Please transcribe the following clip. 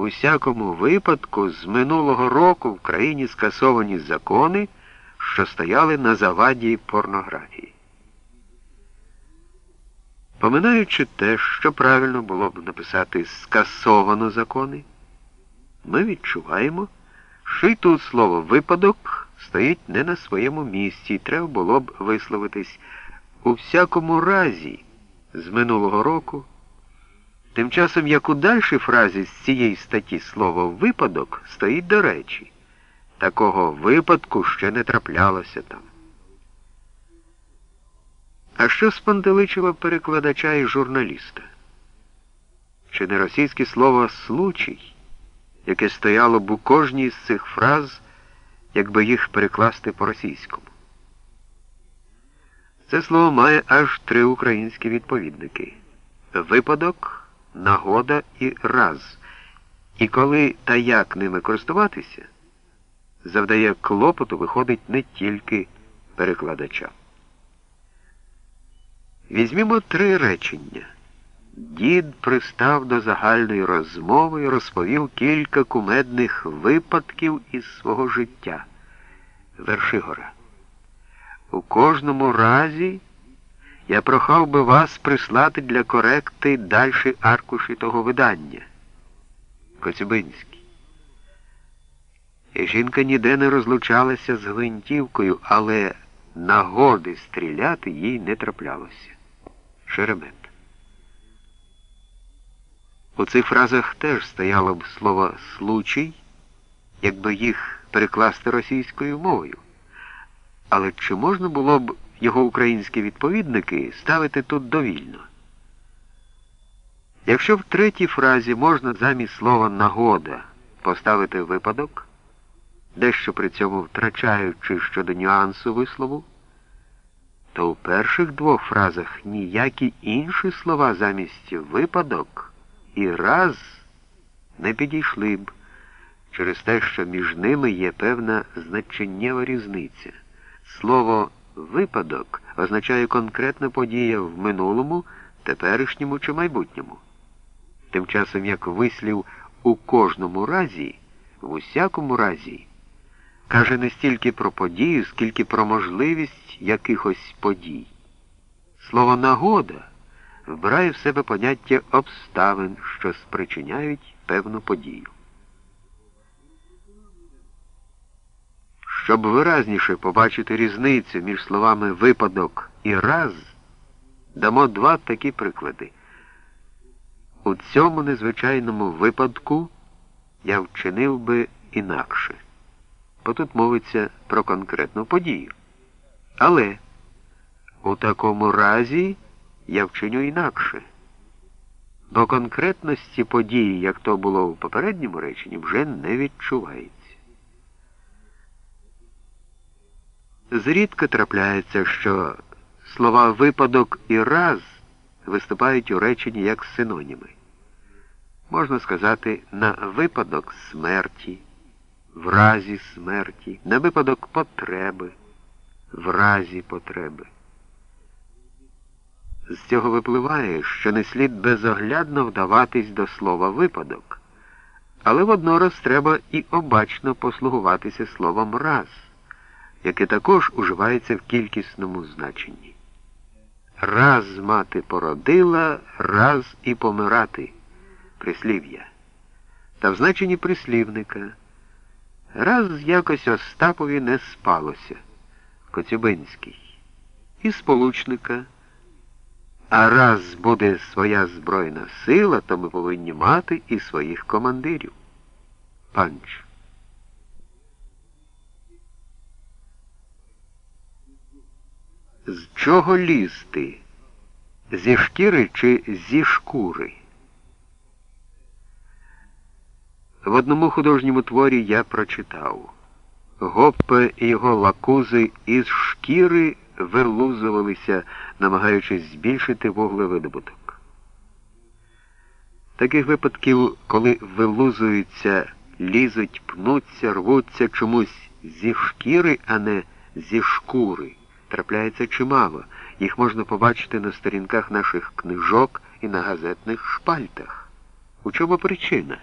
в усякому випадку з минулого року в країні скасовані закони, що стояли на заваді порнографії. Поминаючи те, що правильно було б написати скасовано закони, ми відчуваємо, що й тут слово випадок стоїть не на своєму місці, і треба було б висловитись у всякому разі з минулого року. Тим часом, як у дальшій фразі з цієї статті слово випадок стоїть до речі, такого випадку ще не траплялося там. А що спонтеличило перекладача і журналіста? Чи не російське слово случай, яке стояло б у кожній з цих фраз, якби їх перекласти по-російському? Це слово має аж три українські відповідники випадок, нагода і раз. І коли та як ними користуватися, завдає клопоту виходить не тільки перекладача. Візьмімо три речення. Дід пристав до загальної розмови і розповів кілька кумедних випадків із свого життя. Вершигора. У кожному разі я прохав би вас прислати для коректи дальші аркуші того видання. Коцюбинський. І жінка ніде не розлучалася з гвинтівкою, але нагоди стріляти їй не траплялося. Шеремет. У цих фразах теж стояло б слово случай, якби їх перекласти російською мовою. Але чи можна було б його українські відповідники ставити тут довільно? Якщо в третій фразі можна замість слова нагода поставити випадок, дещо при цьому втрачаючи щодо нюансу вислову, то у перших двох фразах ніякі інші слова замість випадок і раз не підійшли б через те, що між ними є певна значеннєва різниця. Слово випадок означає конкретна подія в минулому, теперішньому чи майбутньому. Тим часом як вислів у кожному разі, в усякому разі, каже не стільки про подію, скільки про можливість якихось подій. Слово нагода вбирає в себе поняття обставин, що спричиняють певну подію. Щоб виразніше побачити різницю між словами випадок і раз, дамо два такі приклади. У цьому незвичайному випадку я вчинив би інакше, бо тут мовиться про конкретну подію. Але у такому разі я вчиню інакше, бо конкретності події, як то було в попередньому реченні, вже не відчувається. Зрідка трапляється, що слова випадок і раз виступають у реченні як синоніми. Можна сказати, на випадок смерті, в разі смерті, на випадок потреби, в разі потреби. З цього випливає, що не слід безоглядно вдаватись до слова випадок, але воднораз треба і обачно послугуватися словом раз яке також уживається в кількісному значенні. Раз мати породила, раз і помирати прислів'я. Та в значенні прислівника. Раз якось Остапові не спалося Коцюбинський. І сполучника. А раз буде своя збройна сила, то ми повинні мати і своїх командирів. Панч. З чого лізти? Зі шкіри чи зі шкури? В одному художньому творі я прочитав Гоппе і його лакузи із шкіри вилузувалися, намагаючись збільшити вуглевидобуток. Таких випадків, коли вилузуються, лізуть, пнуться, рвуться чомусь зі шкіри, а не зі шкури трапляється чимало. Їх можна побачити на сторінках наших книжок і на газетних шпальтах. У чому причина?